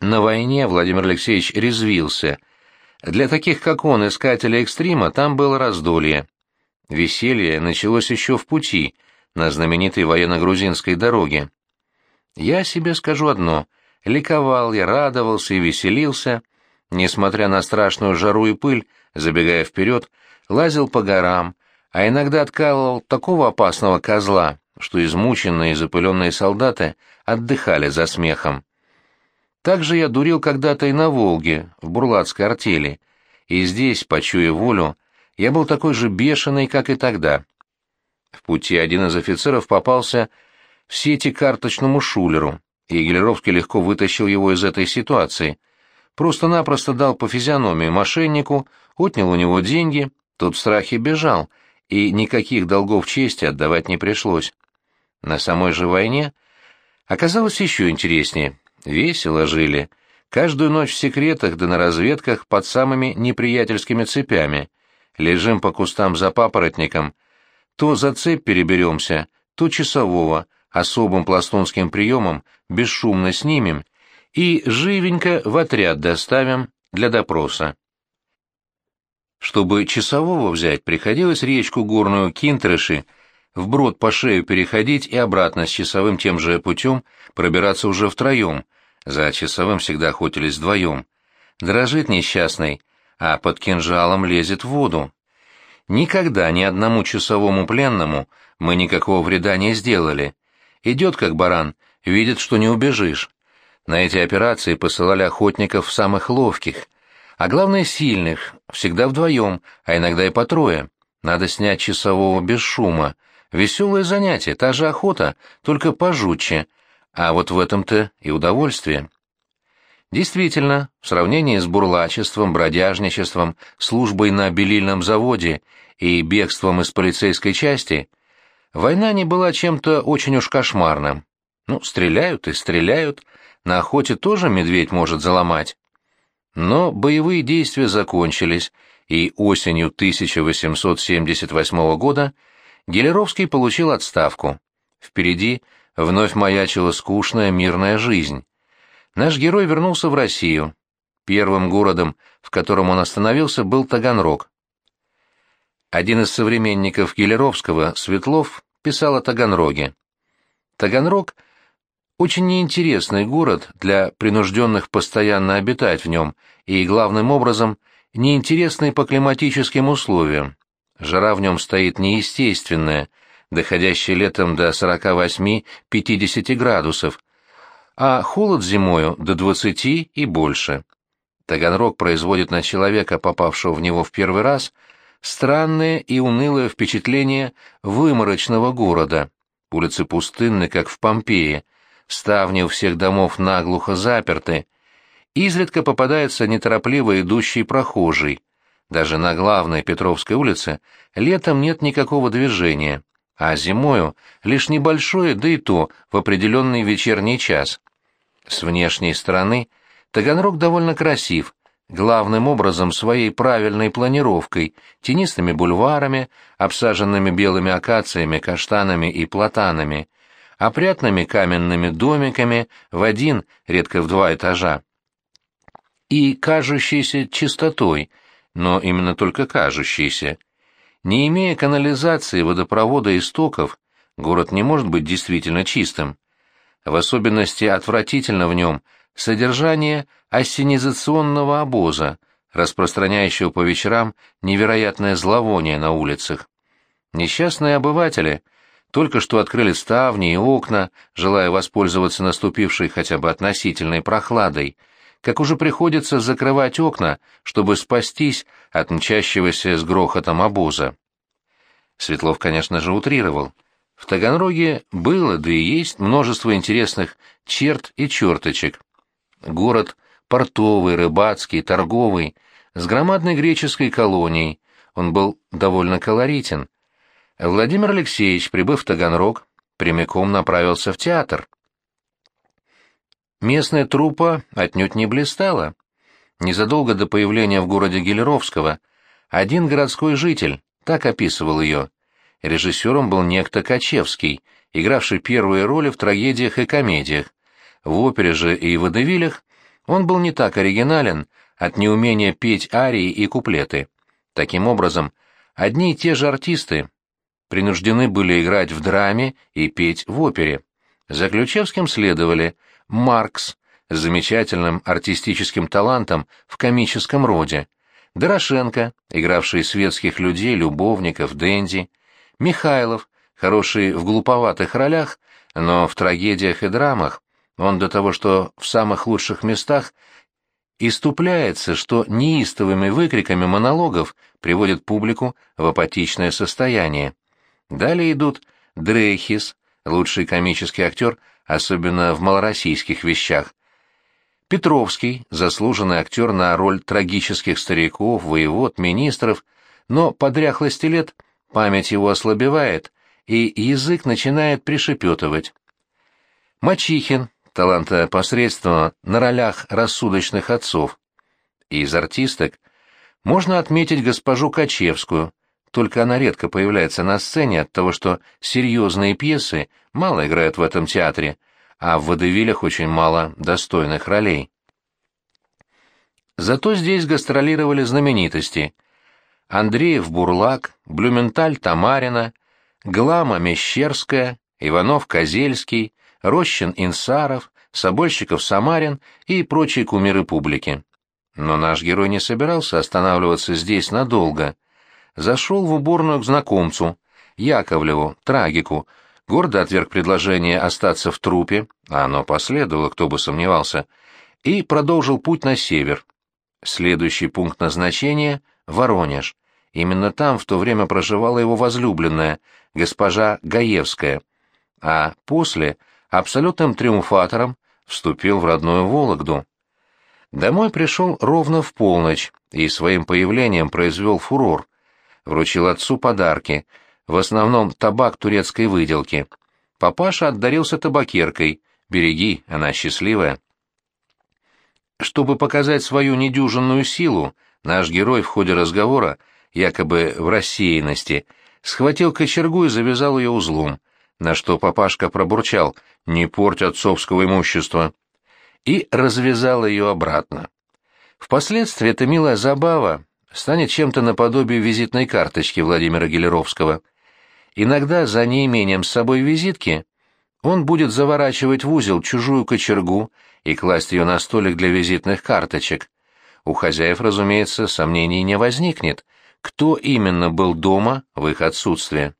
На войне Владимир Алексеевич резвился. Для таких, как он, искателя экстрима, там было раздолье. Веселье началось еще в пути, на знаменитой военно-грузинской дороге. Я себе скажу одно — ликовал я, радовался и веселился, несмотря на страшную жару и пыль, забегая вперед, лазил по горам, а иногда откалывал такого опасного козла, что измученные и запыленные солдаты отдыхали за смехом. Также я дурил когда-то и на Волге, в бурлацкой артели, и здесь, почуя волю, я был такой же бешеный, как и тогда. В пути один из офицеров попался в сети карточному шулеру, и Гелеровский легко вытащил его из этой ситуации. Просто-напросто дал по физиономии мошеннику, отнял у него деньги, тот в страхе бежал, и никаких долгов чести отдавать не пришлось. На самой же войне оказалось еще интереснее. Весело жили. Каждую ночь в секретах да на разведках под самыми неприятельскими цепями. Лежим по кустам за папоротником. То за цепь переберемся, то часового, особым пластунским приемом, бесшумно снимем и живенько в отряд доставим для допроса. Чтобы часового взять, приходилось речку горную Кинтреши вброд по шею переходить и обратно с часовым тем же путем пробираться уже втроем, за часовым всегда охотились вдвоем. Дрожит несчастный, а под кинжалом лезет в воду. Никогда ни одному часовому пленному мы никакого вреда не сделали. Идет как баран, видит, что не убежишь. На эти операции посылали охотников самых ловких, а главное сильных, всегда вдвоем, а иногда и по трое. Надо снять часового без шума. Веселое занятие, та же охота, только пожутче, а вот в этом-то и удовольствие. Действительно, в сравнении с бурлачеством, бродяжничеством, службой на белильном заводе и бегством из полицейской части, война не была чем-то очень уж кошмарным. Ну, стреляют и стреляют, на охоте тоже медведь может заломать. Но боевые действия закончились, и осенью 1878 года Гелеровский получил отставку. Впереди вновь маячила скучная мирная жизнь. Наш герой вернулся в Россию. Первым городом, в котором он остановился, был Таганрог. Один из современников Гелеровского, Светлов, писал о Таганроге. Таганрог – очень неинтересный город для принужденных постоянно обитать в нем и, главным образом, неинтересный по климатическим условиям. Жара в нем стоит неестественная, доходящая летом до 48-50 градусов, а холод зимою до 20 и больше. Таганрог производит на человека, попавшего в него в первый раз, странное и унылое впечатление выморочного города. Улицы пустынны, как в Помпее, ставни у всех домов наглухо заперты, изредка попадается неторопливо идущий прохожий. Даже на главной Петровской улице летом нет никакого движения, а зимою лишь небольшое, да и то в определенный вечерний час. С внешней стороны Таганрог довольно красив, главным образом своей правильной планировкой, тенистыми бульварами, обсаженными белыми акациями, каштанами и платанами, опрятными каменными домиками в один, редко в два этажа, и кажущейся чистотой, но именно только кажущейся. Не имея канализации, водопровода и стоков, город не может быть действительно чистым. В особенности отвратительно в нем содержание ассенизационного обоза, распространяющего по вечерам невероятное зловоние на улицах. Несчастные обыватели только что открыли ставни и окна, желая воспользоваться наступившей хотя бы относительной прохладой, как уже приходится закрывать окна, чтобы спастись от мчащегося с грохотом обоза. Светлов, конечно же, утрировал. В Таганроге было, да и есть, множество интересных черт и черточек. Город портовый, рыбацкий, торговый, с громадной греческой колонией, он был довольно колоритен. Владимир Алексеевич, прибыв в Таганрог, прямиком направился в театр. Местная труппа отнюдь не блистала. Незадолго до появления в городе Гелеровского один городской житель так описывал ее. Режиссером был некто Качевский, игравший первые роли в трагедиях и комедиях. В опере же и водевилях Он был не так оригинален от неумения петь арии и куплеты. Таким образом, одни и те же артисты принуждены были играть в драме и петь в опере. За Ключевским следовали Маркс с замечательным артистическим талантом в комическом роде, Дорошенко, игравший светских людей, любовников, денди, Михайлов, хороший в глуповатых ролях, но в трагедиях и драмах. Он до того, что в самых лучших местах иступляется, что неистовыми выкриками монологов приводит публику в апатичное состояние. Далее идут Дрейхис, лучший комический актер, особенно в малороссийских вещах. Петровский, заслуженный актер на роль трагических стариков, воевод, министров, но по дряхлости лет память его ослабевает, и язык начинает пришепетывать. Мачихин, таланта посредственно на ролях рассудочных отцов. Из артисток можно отметить госпожу Качевскую, только она редко появляется на сцене от того, что серьезные пьесы мало играют в этом театре, а в водевилях очень мало достойных ролей. Зато здесь гастролировали знаменитости. Андреев Бурлак, Блюменталь Тамарина, Глама Мещерская, Иванов Козельский, Рощин Инсаров, Собольщиков Самарин и прочие кумиры публики. Но наш герой не собирался останавливаться здесь надолго — зашел в уборную к знакомцу, Яковлеву, трагику, гордо отверг предложение остаться в трупе, а оно последовало, кто бы сомневался, и продолжил путь на север. Следующий пункт назначения — Воронеж. Именно там в то время проживала его возлюбленная, госпожа Гаевская, а после абсолютным триумфатором вступил в родную Вологду. Домой пришел ровно в полночь и своим появлением произвел фурор — вручил отцу подарки, в основном табак турецкой выделки. Папаша отдарился табакеркой. Береги, она счастливая. Чтобы показать свою недюжинную силу, наш герой в ходе разговора, якобы в рассеянности, схватил кочергу и завязал ее узлом, на что папашка пробурчал «Не порть отцовского имущества» и развязал ее обратно. Впоследствии эта милая забава станет чем-то наподобие визитной карточки Владимира Гелеровского. Иногда за неимением с собой визитки он будет заворачивать в узел чужую кочергу и класть ее на столик для визитных карточек. У хозяев, разумеется, сомнений не возникнет, кто именно был дома в их отсутствие.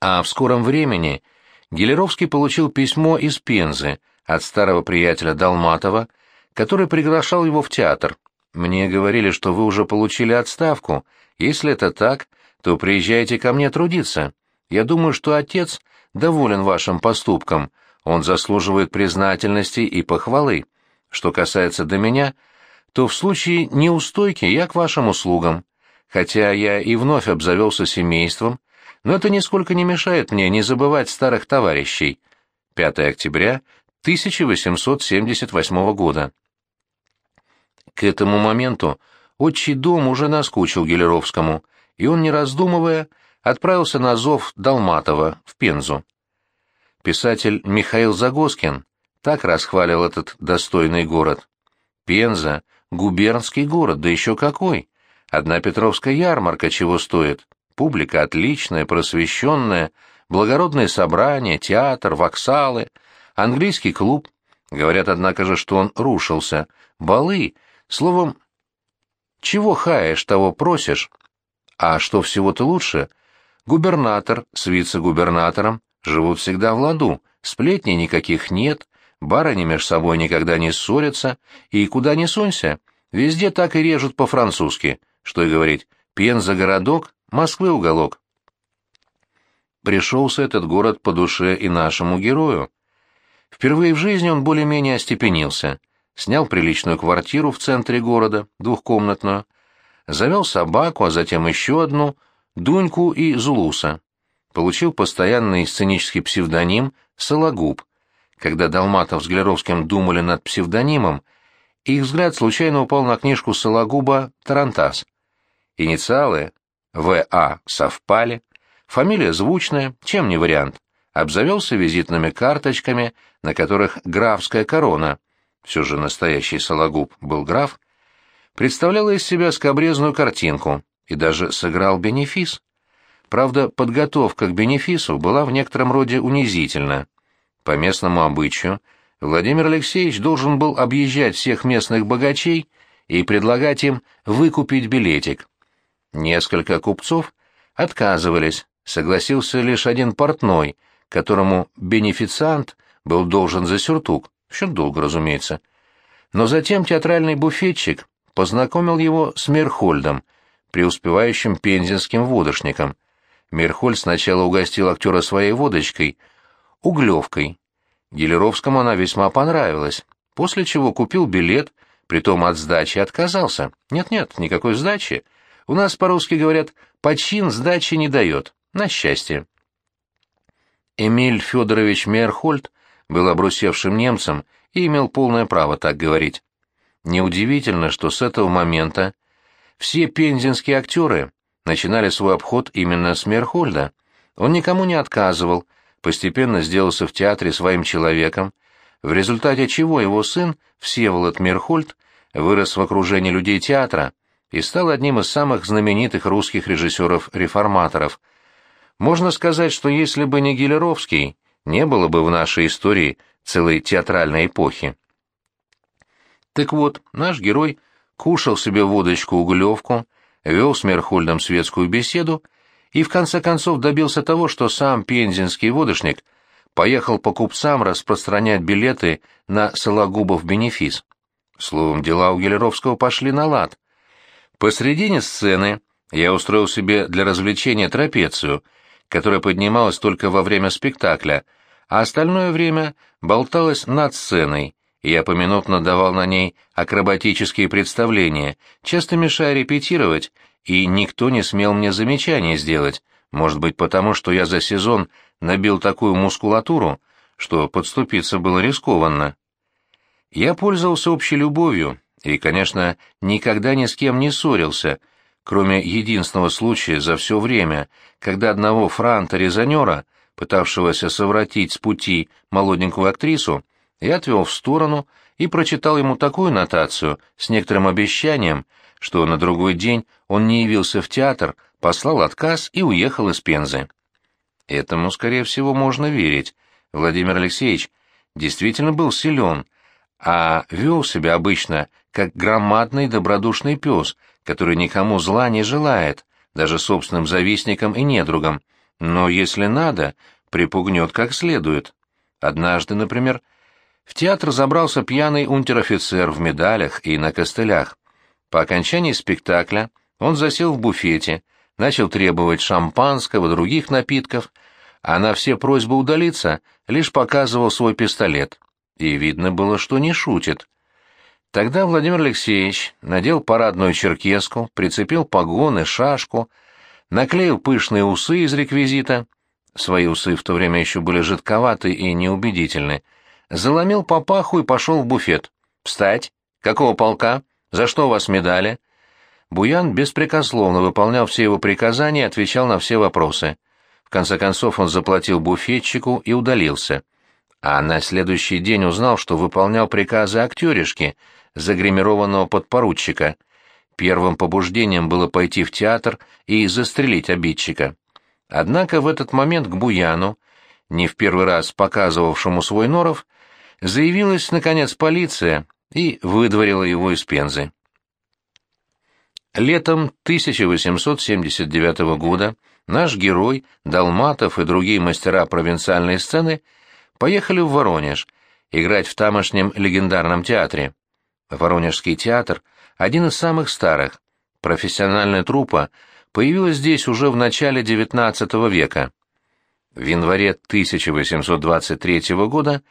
А в скором времени Гелеровский получил письмо из Пензы от старого приятеля Долматова, который приглашал его в театр. Мне говорили, что вы уже получили отставку. Если это так, то приезжайте ко мне трудиться. Я думаю, что отец доволен вашим поступком. Он заслуживает признательности и похвалы. Что касается до меня, то в случае неустойки я к вашим услугам. Хотя я и вновь обзавелся семейством, но это нисколько не мешает мне не забывать старых товарищей. 5 октября 1878 года. К этому моменту отчий дом уже наскучил Гелеровскому, и он, не раздумывая, отправился на зов Долматова в Пензу. Писатель Михаил Загоскин так расхвалил этот достойный город. Пенза — губернский город, да еще какой! Одна Петровская ярмарка чего стоит. Публика отличная, просвещенная, благородные собрания, театр, воксалы, английский клуб. Говорят, однако же, что он рушился. Балы, Словом, чего хаешь, того просишь. А что всего-то лучше? Губернатор с вице-губернатором живут всегда в ладу, сплетней никаких нет, барыни меж собой никогда не ссорятся, и куда ни сунься, везде так и режут по-французски, что и говорить, Пенза городок, Москвы уголок. Пришелся этот город по душе и нашему герою. Впервые в жизни он более-менее остепенился — снял приличную квартиру в центре города, двухкомнатную, завел собаку, а затем еще одну, Дуньку и Зулуса. Получил постоянный сценический псевдоним Сологуб. Когда Долматов с Глеровским думали над псевдонимом, их взгляд случайно упал на книжку Сологуба «Тарантас». Инициалы «В.А.» совпали, фамилия звучная, чем не вариант. Обзавелся визитными карточками, на которых графская корона — все же настоящий Сологуб был граф, представляла из себя скобрезную картинку и даже сыграл бенефис. Правда, подготовка к бенефису была в некотором роде унизительна. По местному обычаю Владимир Алексеевич должен был объезжать всех местных богачей и предлагать им выкупить билетик. Несколько купцов отказывались, согласился лишь один портной, которому бенефициант был должен за сюртук, счет долго, разумеется. Но затем театральный буфетчик познакомил его с Мерхольдом, преуспевающим пензенским водочником. Мерхольд сначала угостил актера своей водочкой, углевкой. Гелеровскому она весьма понравилась, после чего купил билет, притом от сдачи отказался. Нет-нет, никакой сдачи. У нас по-русски говорят «почин сдачи не дает». На счастье. Эмиль Федорович Мерхольд был обрусевшим немцем и имел полное право так говорить. Неудивительно, что с этого момента все пензенские актеры начинали свой обход именно с Мерхольда. Он никому не отказывал, постепенно сделался в театре своим человеком, в результате чего его сын, Всеволод Мерхольд, вырос в окружении людей театра и стал одним из самых знаменитых русских режиссеров-реформаторов. Можно сказать, что если бы не Гелеровский, не было бы в нашей истории целой театральной эпохи. Так вот, наш герой кушал себе водочку-углевку, вел с Мерхольдом светскую беседу и в конце концов добился того, что сам пензенский водочник поехал по купцам распространять билеты на Сологубов бенефис. Словом, дела у Гелеровского пошли на лад. Посредине сцены я устроил себе для развлечения трапецию, которая поднималась только во время спектакля, а остальное время болталась над сценой, и я поминутно давал на ней акробатические представления, часто мешая репетировать, и никто не смел мне замечания сделать, может быть потому, что я за сезон набил такую мускулатуру, что подступиться было рискованно. Я пользовался общей любовью и, конечно, никогда ни с кем не ссорился, кроме единственного случая за все время, когда одного франта-резонера, пытавшегося совратить с пути молоденькую актрису, я отвел в сторону и прочитал ему такую нотацию с некоторым обещанием, что на другой день он не явился в театр, послал отказ и уехал из Пензы. Этому, скорее всего, можно верить. Владимир Алексеевич действительно был силен, а вел себя обычно как громадный добродушный пес, который никому зла не желает, даже собственным завистникам и недругам, но, если надо, припугнет как следует. Однажды, например, в театр забрался пьяный унтер-офицер в медалях и на костылях. По окончании спектакля он засел в буфете, начал требовать шампанского, других напитков, а на все просьбы удалиться лишь показывал свой пистолет. И видно было, что не шутит. Тогда Владимир Алексеевич надел парадную черкеску, прицепил погоны, шашку, наклеил пышные усы из реквизита, свои усы в то время еще были жидковаты и неубедительны, заломил папаху и пошел в буфет. «Встать! Какого полка? За что у вас медали?» Буян беспрекословно выполнял все его приказания и отвечал на все вопросы. В конце концов он заплатил буфетчику и удалился а на следующий день узнал, что выполнял приказы актеришки, загримированного подпоручика. Первым побуждением было пойти в театр и застрелить обидчика. Однако в этот момент к Буяну, не в первый раз показывавшему свой норов, заявилась, наконец, полиция и выдворила его из Пензы. Летом 1879 года наш герой, Далматов и другие мастера провинциальной сцены – поехали в Воронеж, играть в тамошнем легендарном театре. Воронежский театр – один из самых старых. Профессиональная труппа появилась здесь уже в начале XIX века. В январе 1823 года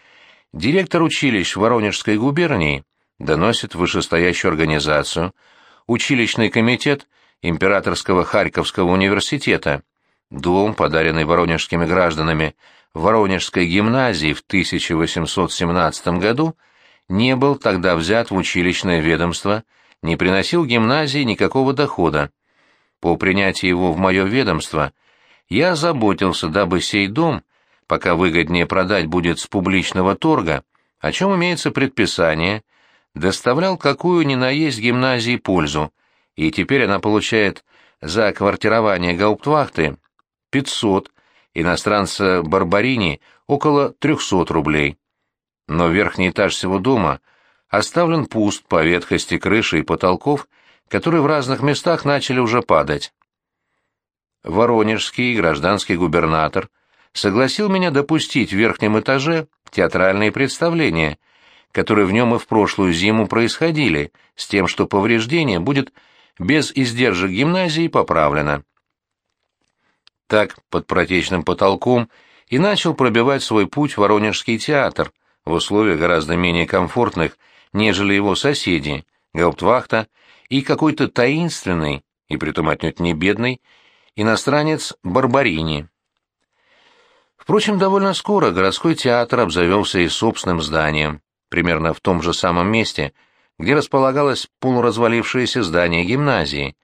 директор училищ Воронежской губернии доносит вышестоящую организацию, училищный комитет Императорского Харьковского университета, дом, подаренный воронежскими гражданами Воронежской гимназии в 1817 году, не был тогда взят в училищное ведомство, не приносил гимназии никакого дохода. По принятии его в мое ведомство я заботился, дабы сей дом, пока выгоднее продать будет с публичного торга, о чем имеется предписание, доставлял какую ни на есть гимназии пользу, и теперь она получает за квартирование гауптвахты 500, иностранца Барбарини около 300 рублей. Но верхний этаж всего дома оставлен пуст по ветхости крыши и потолков, которые в разных местах начали уже падать. Воронежский гражданский губернатор согласил меня допустить в верхнем этаже театральные представления, которые в нем и в прошлую зиму происходили, с тем, что повреждение будет без издержек гимназии поправлено. Так, под протечным потолком и начал пробивать свой путь Воронежский театр в условиях гораздо менее комфортных, нежели его соседи, гауптвахта и какой-то таинственный, и притом отнюдь не бедный, иностранец Барбарини. Впрочем, довольно скоро городской театр обзавелся и собственным зданием, примерно в том же самом месте, где располагалось полуразвалившееся здание гимназии.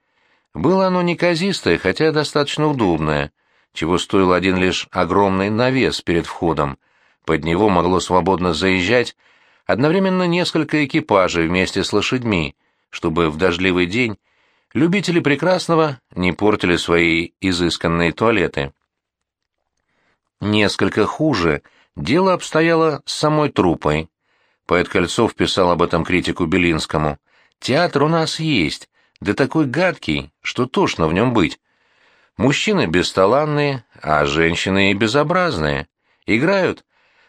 Было оно неказистое, хотя достаточно удобное, чего стоил один лишь огромный навес перед входом. Под него могло свободно заезжать одновременно несколько экипажей вместе с лошадьми, чтобы в дождливый день любители прекрасного не портили свои изысканные туалеты. Несколько хуже дело обстояло с самой труппой. Поэт Кольцов писал об этом критику Белинскому. «Театр у нас есть, да такой гадкий, что тошно в нем быть. Мужчины бесталанные, а женщины и безобразные. Играют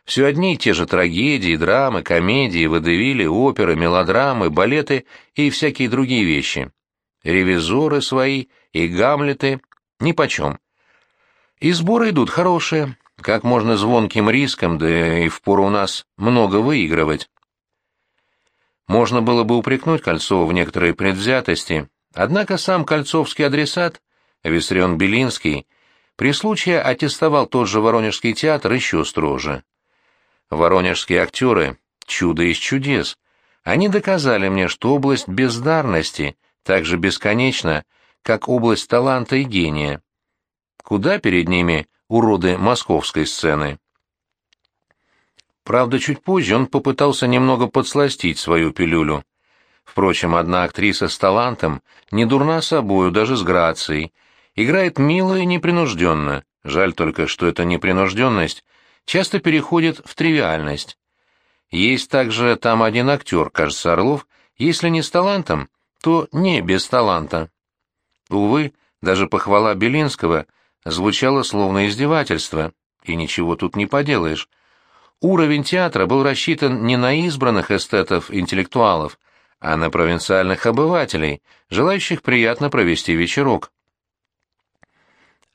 все одни и те же трагедии, драмы, комедии, водевили, оперы, мелодрамы, балеты и всякие другие вещи. Ревизоры свои и гамлеты нипочем. И сборы идут хорошие, как можно звонким риском, да и впору у нас много выигрывать. Можно было бы упрекнуть Кольцова в некоторой предвзятости, однако сам кольцовский адресат, Виссарион Белинский, при случае аттестовал тот же Воронежский театр еще строже. Воронежские актеры — чудо из чудес. Они доказали мне, что область бездарности так же бесконечна, как область таланта и гения. Куда перед ними уроды московской сцены? Правда, чуть позже он попытался немного подсластить свою пилюлю. Впрочем, одна актриса с талантом, не дурна собою, даже с грацией, играет мило и непринужденно. Жаль только, что эта непринужденность часто переходит в тривиальность. Есть также там один актер, кажется, Орлов, если не с талантом, то не без таланта. Увы, даже похвала Белинского звучало словно издевательство, и ничего тут не поделаешь. Уровень театра был рассчитан не на избранных эстетов-интеллектуалов, а на провинциальных обывателей, желающих приятно провести вечерок.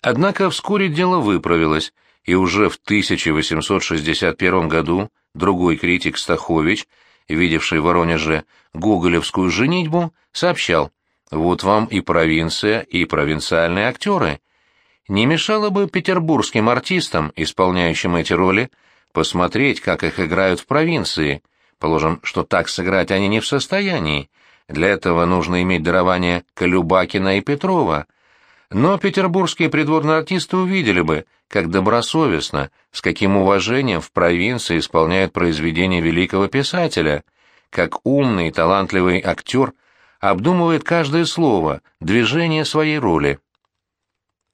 Однако вскоре дело выправилось, и уже в 1861 году другой критик Стахович, видевший в Воронеже гоголевскую женитьбу, сообщал, «Вот вам и провинция, и провинциальные актеры. Не мешало бы петербургским артистам, исполняющим эти роли, посмотреть, как их играют в провинции. Положим, что так сыграть они не в состоянии. Для этого нужно иметь дарование Колюбакина и Петрова. Но петербургские придворные артисты увидели бы, как добросовестно, с каким уважением в провинции исполняют произведения великого писателя, как умный и талантливый актер обдумывает каждое слово, движение своей роли.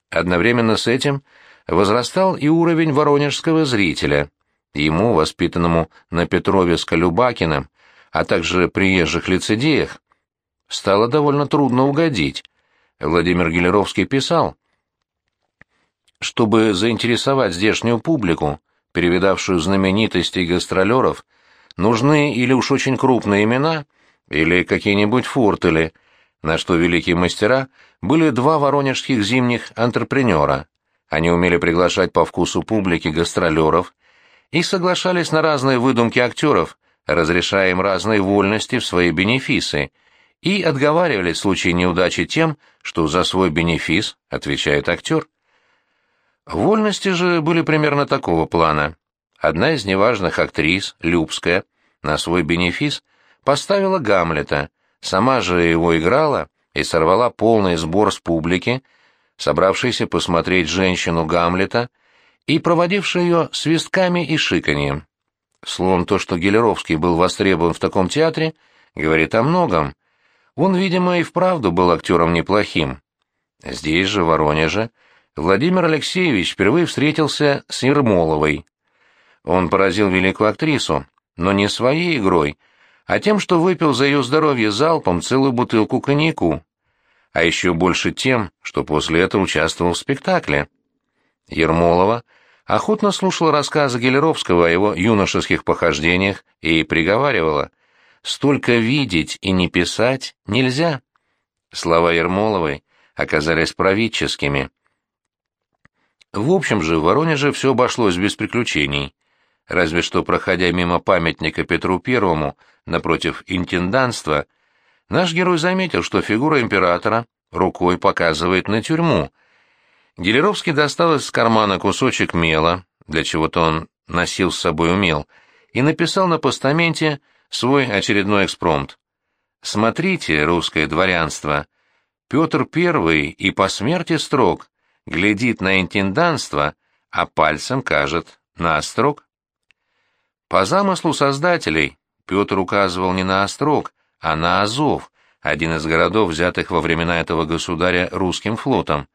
Одновременно с этим возрастал и уровень воронежского зрителя. Ему, воспитанному на Петрове с Колюбакиным, а также приезжих лицедеях, стало довольно трудно угодить. Владимир Гелеровский писал, чтобы заинтересовать здешнюю публику, перевидавшую знаменитостей гастролеров, нужны или уж очень крупные имена, или какие-нибудь фуртели — на что великие мастера были два воронежских зимних антрепренера. Они умели приглашать по вкусу публики гастролеров и соглашались на разные выдумки актеров, разрешая им разные вольности в свои бенефисы, и отговаривали в случае неудачи тем, что за свой бенефис отвечает актер. Вольности же были примерно такого плана. Одна из неважных актрис, Любская, на свой бенефис поставила Гамлета, Сама же его играла и сорвала полный сбор с публики, собравшейся посмотреть женщину Гамлета и проводившей ее свистками и шиканьем. Словом, то, что Гелеровский был востребован в таком театре, говорит о многом. Он, видимо, и вправду был актером неплохим. Здесь же, в Воронеже, Владимир Алексеевич впервые встретился с Ермоловой. Он поразил великую актрису, но не своей игрой, а тем, что выпил за ее здоровье залпом целую бутылку коньяку, а еще больше тем, что после этого участвовал в спектакле. Ермолова охотно слушала рассказы Гелеровского о его юношеских похождениях и приговаривала «Столько видеть и не писать нельзя». Слова Ермоловой оказались правительскими. В общем же, в Воронеже все обошлось без приключений. Разве что, проходя мимо памятника Петру Первому напротив интенданства, наш герой заметил, что фигура императора рукой показывает на тюрьму. Гелеровский достал из кармана кусочек мела, для чего-то он носил с собой умел, и написал на постаменте свой очередной экспромт. «Смотрите, русское дворянство, Петр Первый и по смерти строг, глядит на интенданство, а пальцем кажет на острог». По замыслу создателей Петр указывал не на Острог, а на Азов, один из городов, взятых во времена этого государя русским флотом.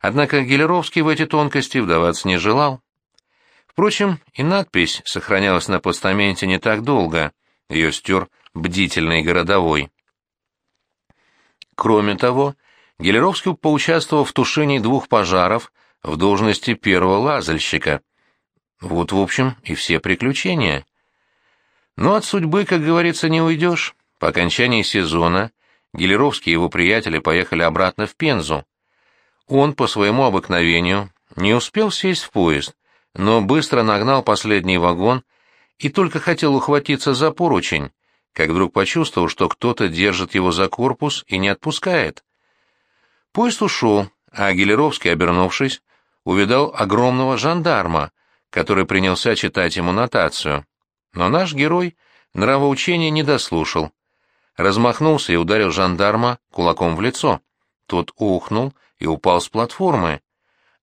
Однако Гелеровский в эти тонкости вдаваться не желал. Впрочем, и надпись сохранялась на постаменте не так долго, ее стер бдительный городовой. Кроме того, Гелеровский поучаствовал в тушении двух пожаров в должности первого лазальщика. Вот, в общем, и все приключения. Но от судьбы, как говорится, не уйдешь. По окончании сезона Гелеровский и его приятели поехали обратно в Пензу. Он, по своему обыкновению, не успел сесть в поезд, но быстро нагнал последний вагон и только хотел ухватиться за поручень, как вдруг почувствовал, что кто-то держит его за корпус и не отпускает. Поезд ушел, а Гелеровский, обернувшись, увидал огромного жандарма, который принялся читать ему нотацию. Но наш герой нравоучения не дослушал. Размахнулся и ударил жандарма кулаком в лицо. Тот ухнул и упал с платформы.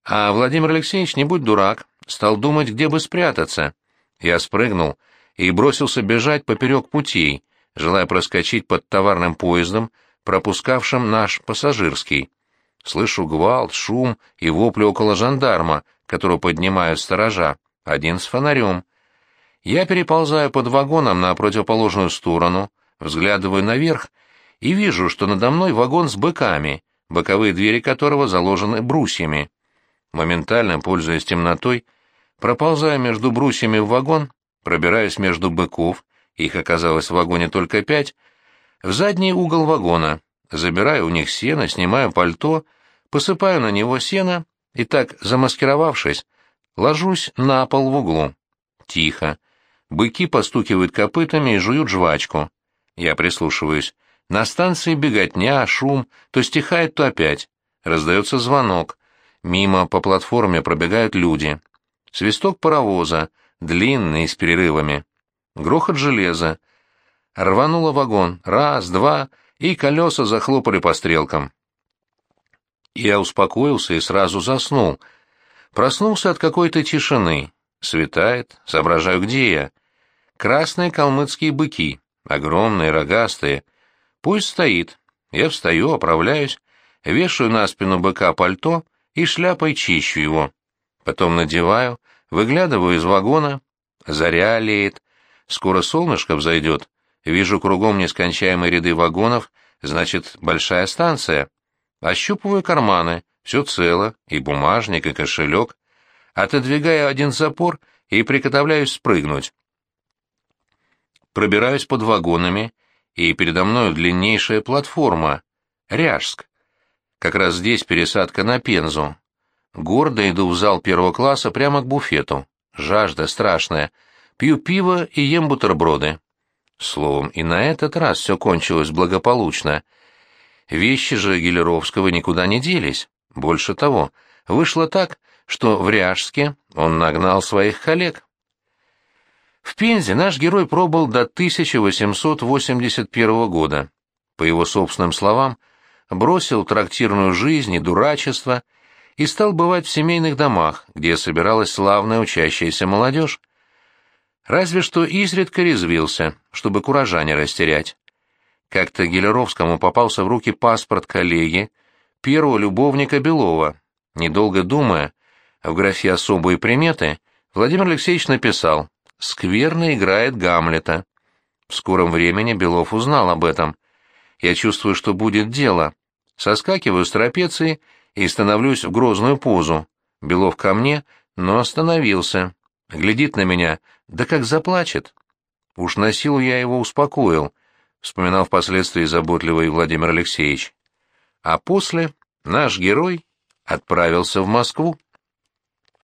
А Владимир Алексеевич, не будь дурак, стал думать, где бы спрятаться. Я спрыгнул и бросился бежать поперек путей, желая проскочить под товарным поездом, пропускавшим наш пассажирский. Слышу гвалт, шум и вопли около жандарма, которого поднимают сторожа, один с фонарем. Я переползаю под вагоном на противоположную сторону, взглядываю наверх и вижу, что надо мной вагон с быками, боковые двери которого заложены брусьями. Моментально, пользуясь темнотой, проползаю между брусьями в вагон, пробираюсь между быков, их оказалось в вагоне только пять, в задний угол вагона, забираю у них сено, снимаю пальто, посыпаю на него сено и так, замаскировавшись, ложусь на пол в углу. Тихо. Быки постукивают копытами и жуют жвачку. Я прислушиваюсь. На станции беготня, шум, то стихает, то опять. Раздается звонок. Мимо по платформе пробегают люди. Свисток паровоза, длинный, с перерывами. Грохот железа. Рвануло вагон. Раз, два, и колеса захлопали по стрелкам. Я успокоился и сразу заснул. Проснулся от какой-то тишины. Светает, соображаю, где я. Красные калмыцкие быки, огромные, рогастые. Пусть стоит. Я встаю, оправляюсь, вешаю на спину быка пальто и шляпой чищу его. Потом надеваю, выглядываю из вагона. Заря леет. Скоро солнышко взойдет. Вижу кругом нескончаемые ряды вагонов, значит, большая станция. Ощупываю карманы, все цело, и бумажник, и кошелек. Отодвигаю один запор и приготовляюсь спрыгнуть. Пробираюсь под вагонами, и передо мной длиннейшая платформа. Ряжск. Как раз здесь пересадка на Пензу. Гордо иду в зал первого класса прямо к буфету. Жажда страшная. Пью пиво и ем бутерброды. Словом, и на этот раз все кончилось благополучно — Вещи же Гелеровского никуда не делись. Больше того, вышло так, что в Ряжске он нагнал своих коллег. В Пензе наш герой пробыл до 1881 года. По его собственным словам, бросил трактирную жизнь и дурачество и стал бывать в семейных домах, где собиралась славная учащаяся молодежь. Разве что изредка резвился, чтобы куража не растерять. Как-то Гелеровскому попался в руки паспорт коллеги, первого любовника Белова. Недолго думая, в графе «Особые приметы» Владимир Алексеевич написал «Скверно играет Гамлета». В скором времени Белов узнал об этом. Я чувствую, что будет дело. Соскакиваю с трапеции и становлюсь в грозную позу. Белов ко мне, но остановился. Глядит на меня, да как заплачет. Уж на силу я его успокоил — вспоминал впоследствии заботливый Владимир Алексеевич. А после наш герой отправился в Москву.